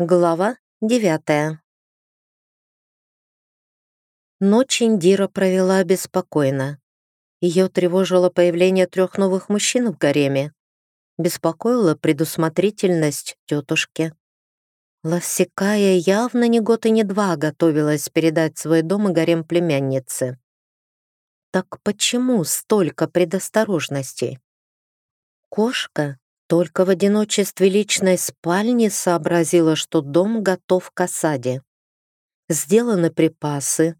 Глава девятая. Ночь Индира провела беспокойно. Ее тревожило появление трех новых мужчин в гареме. Беспокоила предусмотрительность тетушки. Лавсекая явно ни год и ни два готовилась передать свой дом и гарем племяннице. Так почему столько предосторожностей? Кошка только в одиночестве личной спальни сообразила, что дом готов к осаде. Сделаны припасы,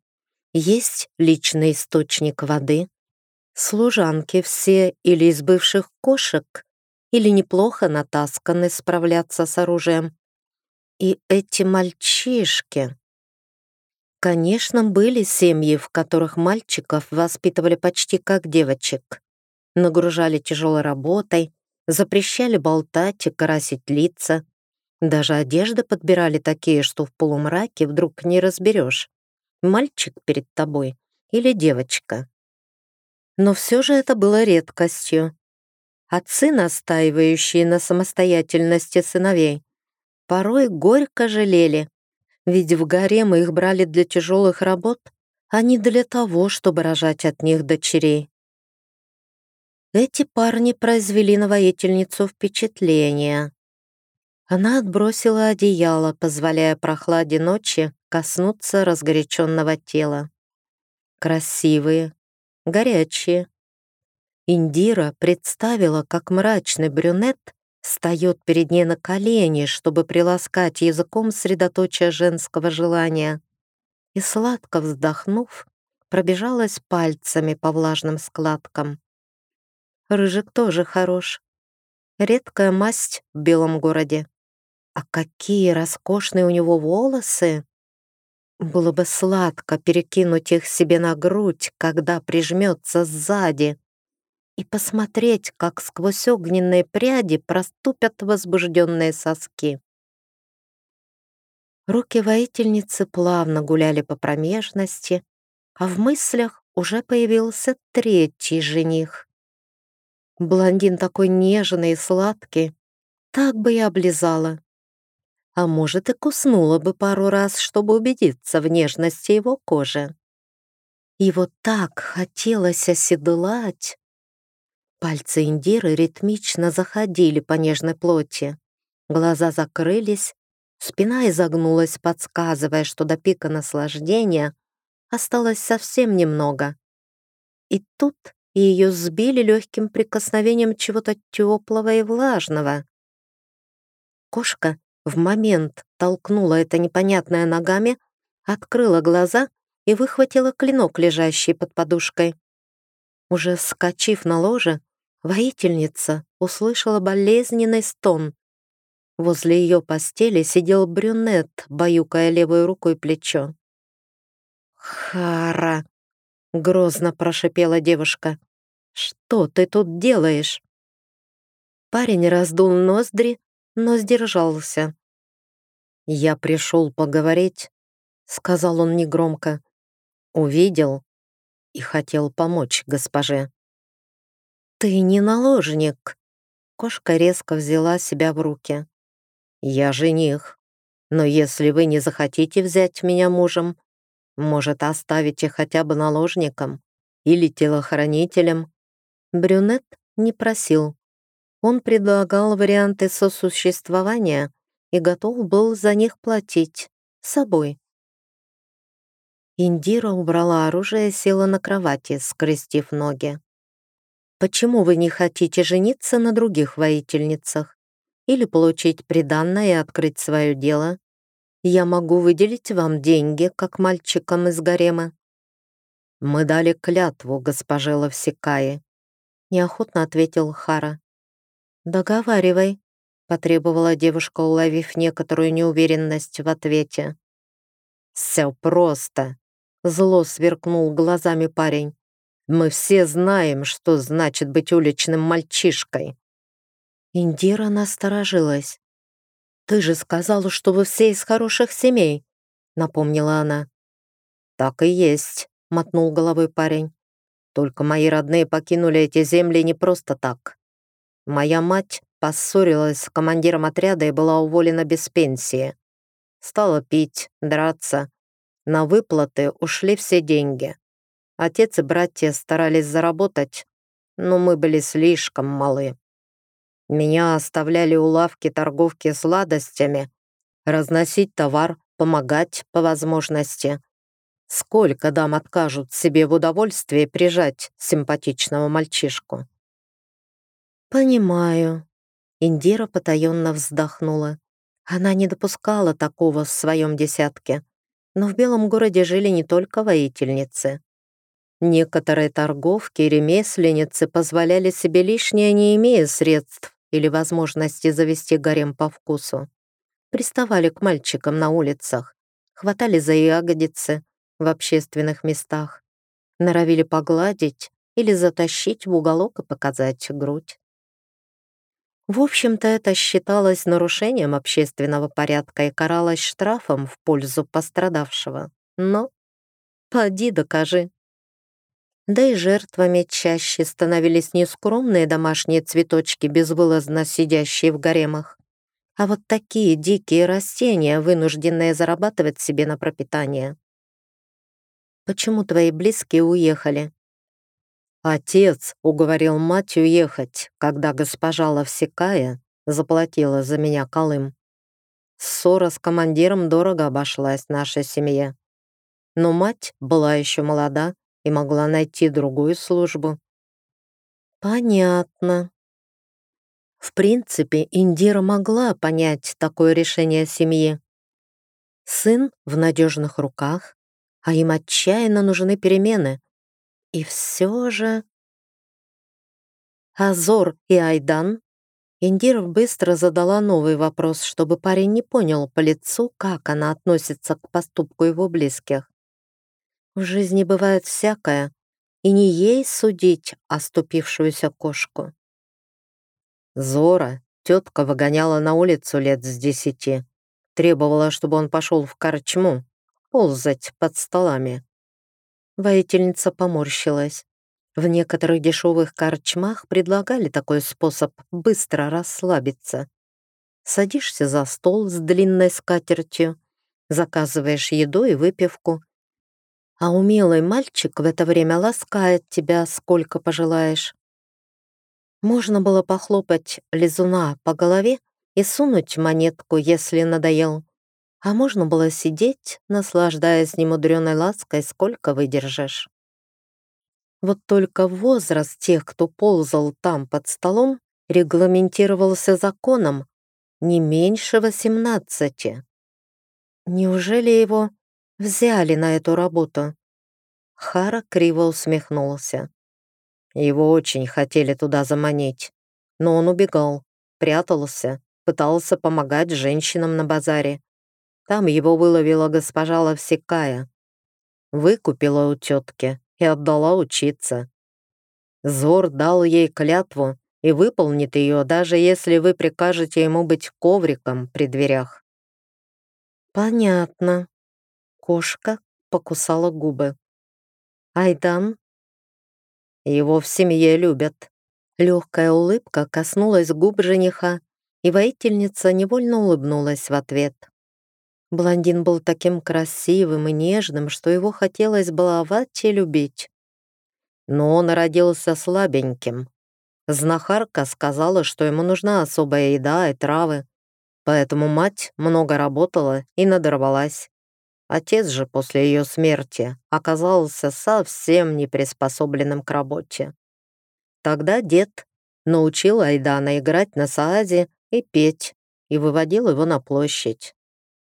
есть личный источник воды, служанки все или из бывших кошек, или неплохо натасканы справляться с оружием. И эти мальчишки... Конечно, были семьи, в которых мальчиков воспитывали почти как девочек. Нагружали тяжелой работой, запрещали болтать и красить лица. Даже одежды подбирали такие, что в полумраке вдруг не разберешь, мальчик перед тобой или девочка. Но все же это было редкостью. Отцы, настаивающие на самостоятельности сыновей, порой горько жалели, ведь в гарем их брали для тяжелых работ, а не для того, чтобы рожать от них дочерей. Эти парни произвели на воительницу впечатление. Она отбросила одеяло, позволяя прохладе ночи коснуться разгоряченного тела. Красивые, горячие. Индира представила, как мрачный брюнет встает перед ней на колени, чтобы приласкать языком средоточие женского желания, и, сладко вздохнув, пробежалась пальцами по влажным складкам. Рыжик тоже хорош. Редкая масть в белом городе. А какие роскошные у него волосы! Было бы сладко перекинуть их себе на грудь, когда прижмется сзади, и посмотреть, как сквозь огненные пряди проступят возбужденные соски. Руки воительницы плавно гуляли по промежности, а в мыслях уже появился третий жених. Блондин такой нежный и сладкий. Так бы и облизала. А может, и куснула бы пару раз, чтобы убедиться в нежности его кожи. Его так хотелось оседлать. Пальцы Индиры ритмично заходили по нежной плоти. Глаза закрылись, спина изогнулась, подсказывая, что до пика наслаждения осталось совсем немного. И тут и ее сбили легким прикосновением чего-то теплого и влажного. Кошка в момент толкнула это непонятное ногами, открыла глаза и выхватила клинок, лежащий под подушкой. Уже вскочив на ложе, воительница услышала болезненный стон. Возле ее постели сидел брюнет, баюкая левую руку и плечо. «Хара!» Грозно прошипела девушка. «Что ты тут делаешь?» Парень раздул ноздри, но сдержался. «Я пришел поговорить», — сказал он негромко. «Увидел и хотел помочь госпоже». «Ты не наложник», — кошка резко взяла себя в руки. «Я жених, но если вы не захотите взять меня мужем, может, оставите хотя бы наложником или телохранителем?» Брюнет не просил. Он предлагал варианты сосуществования и готов был за них платить собой. Индира убрала оружие и села на кровати, скрестив ноги. «Почему вы не хотите жениться на других воительницах? Или получить приданное и открыть свое дело? Я могу выделить вам деньги, как мальчикам из гарема». «Мы дали клятву госпоже Лавсекае», — неохотно ответил Хара. «Договаривай», — потребовала девушка, уловив некоторую неуверенность в ответе. «Все просто», — зло сверкнул глазами парень. «Мы все знаем, что значит быть уличным мальчишкой». Индира насторожилась. «Ты же сказала, что вы все из хороших семей», — напомнила она. «Так и есть», — мотнул головой парень. «Только мои родные покинули эти земли не просто так. Моя мать поссорилась с командиром отряда и была уволена без пенсии. Стала пить, драться. На выплаты ушли все деньги. Отец и братья старались заработать, но мы были слишком малы. Меня оставляли у лавки торговки сладостями, разносить товар, помогать по возможности. Сколько дам откажут себе в удовольствии прижать симпатичного мальчишку? «Понимаю», — Индира потаенно вздохнула. Она не допускала такого в своем десятке, но в Белом городе жили не только воительницы. Некоторые торговки и ремесленницы позволяли себе лишнее, не имея средств или возможности завести гарем по вкусу. Приставали к мальчикам на улицах, хватали за ягодицы в общественных местах, норовили погладить или затащить в уголок и показать грудь. В общем-то, это считалось нарушением общественного порядка и каралось штрафом в пользу пострадавшего. Но поди докажи. Да и жертвами чаще становились не скромные домашние цветочки, безвылазно сидящие в гаремах, а вот такие дикие растения, вынужденные зарабатывать себе на пропитание. «Почему твои близкие уехали?» Отец уговорил мать уехать, когда госпожа Лавсекая заплатила за меня Колым. Ссора с командиром дорого обошлась нашей семье. Но мать была еще молода и могла найти другую службу. Понятно. В принципе, Индира могла понять такое решение семьи. Сын в надежных руках, а им отчаянно нужны перемены. И все же... Азор и Айдан? Индира быстро задала новый вопрос, чтобы парень не понял по лицу, как она относится к поступку его близких. В жизни бывает всякое, и не ей судить оступившуюся кошку. Зора тетка выгоняла на улицу лет с десяти. Требовала, чтобы он пошел в корчму, ползать под столами. Воительница поморщилась. В некоторых дешевых корчмах предлагали такой способ быстро расслабиться. Садишься за стол с длинной скатертью, заказываешь еду и выпивку, а умелый мальчик в это время ласкает тебя, сколько пожелаешь. Можно было похлопать лизуна по голове и сунуть монетку, если надоел, а можно было сидеть, наслаждаясь немудреной лаской, сколько выдержишь. Вот только возраст тех, кто ползал там под столом, регламентировался законом не меньше восемнадцати. Неужели его взяли на эту работу? Хара криво усмехнулся. Его очень хотели туда заманить, но он убегал, прятался, пытался помогать женщинам на базаре. Там его выловила госпожа Лавсекая. Выкупила у тетки и отдала учиться. Зор дал ей клятву и выполнит ее, даже если вы прикажете ему быть ковриком при дверях. Понятно. Кошка покусала губы. Айдан? Его в семье любят. Легкая улыбка коснулась губ жениха, и воительница невольно улыбнулась в ответ. Блондин был таким красивым и нежным, что его хотелось баловать и любить. Но он родился слабеньким. Знахарка сказала, что ему нужна особая еда и травы, поэтому мать много работала и надорвалась. Отец же после ее смерти оказался совсем не приспособленным к работе. Тогда дед научил Айдана играть на саазе и петь, и выводил его на площадь.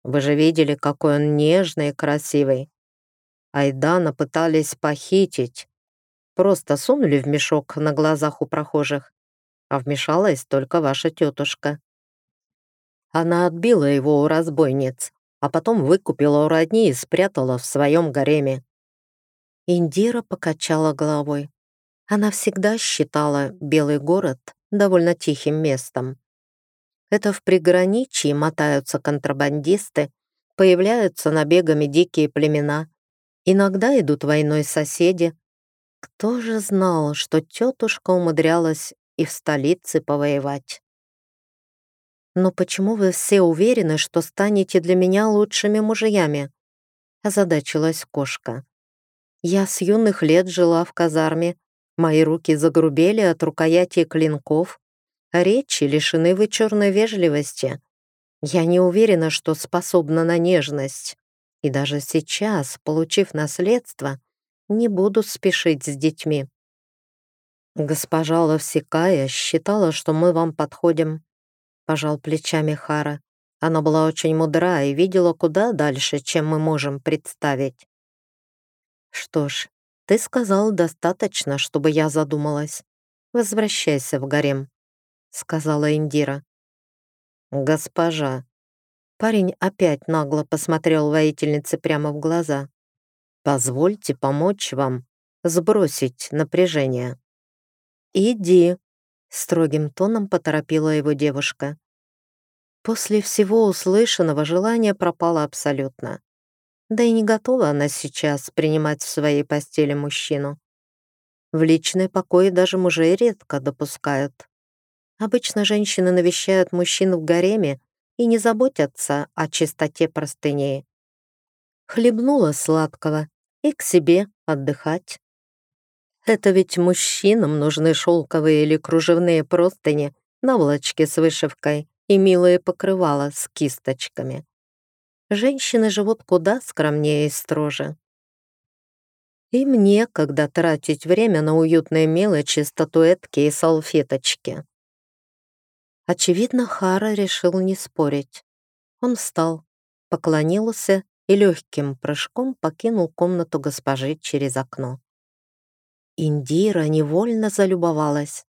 Вы же видели, какой он нежный и красивый. Айдана пытались похитить. Просто сунули в мешок на глазах у прохожих, а вмешалась только ваша тетушка. Она отбила его у разбойниц, а потом выкупила у родни и спрятала в своем гареме. Индира покачала головой. Она всегда считала Белый город довольно тихим местом. Это в приграничье мотаются контрабандисты, появляются набегами дикие племена. Иногда идут войной соседи. Кто же знал, что тетушка умудрялась и в столице повоевать? «Но почему вы все уверены, что станете для меня лучшими мужьями?» озадачилась кошка. «Я с юных лет жила в казарме, мои руки загрубели от рукояти клинков, речи лишены вычурной вежливости. Я не уверена, что способна на нежность, и даже сейчас, получив наследство, не буду спешить с детьми». «Госпожа Ловсекая считала, что мы вам подходим», пожал плечами Хара. Она была очень мудра и видела куда дальше, чем мы можем представить. Что ж, ты сказал достаточно, чтобы я задумалась. Возвращайся в гарем, сказала Индира. Госпожа. Парень опять нагло посмотрел воительнице прямо в глаза. Позвольте помочь вам сбросить напряжение. Иди, Строгим тоном поторопила его девушка. После всего услышанного желание пропало абсолютно. Да и не готова она сейчас принимать в своей постели мужчину. В личный покой даже мужей редко допускают. Обычно женщины навещают мужчин в гареме и не заботятся о чистоте простыней. Хлебнула сладкого и к себе отдыхать. Это ведь мужчинам нужны шелковые или кружевные простыни, наволочки с вышивкой и милые покрывала с кисточками. Женщины живут куда скромнее и строже. И мне, когда тратить время на уютные мелочи, статуэтки и салфеточки. Очевидно, Хара решил не спорить. Он встал, поклонился и легким прыжком покинул комнату госпожи через окно. Индира невольно залюбовалась.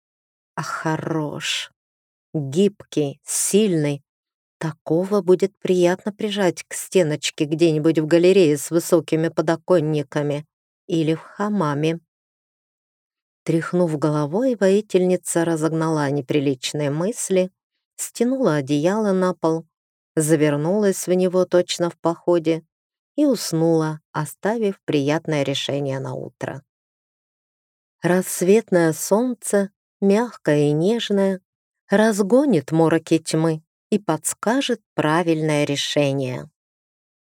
А хорош, гибкий, сильный. Такого будет приятно прижать к стеночке где-нибудь в галерее с высокими подоконниками или в хамаме. Тряхнув головой, воительница разогнала неприличные мысли, стянула одеяло на пол, завернулась в него точно в походе и уснула, оставив приятное решение на утро. Рассветное солнце, мягкое и нежное, разгонит мороки тьмы и подскажет правильное решение.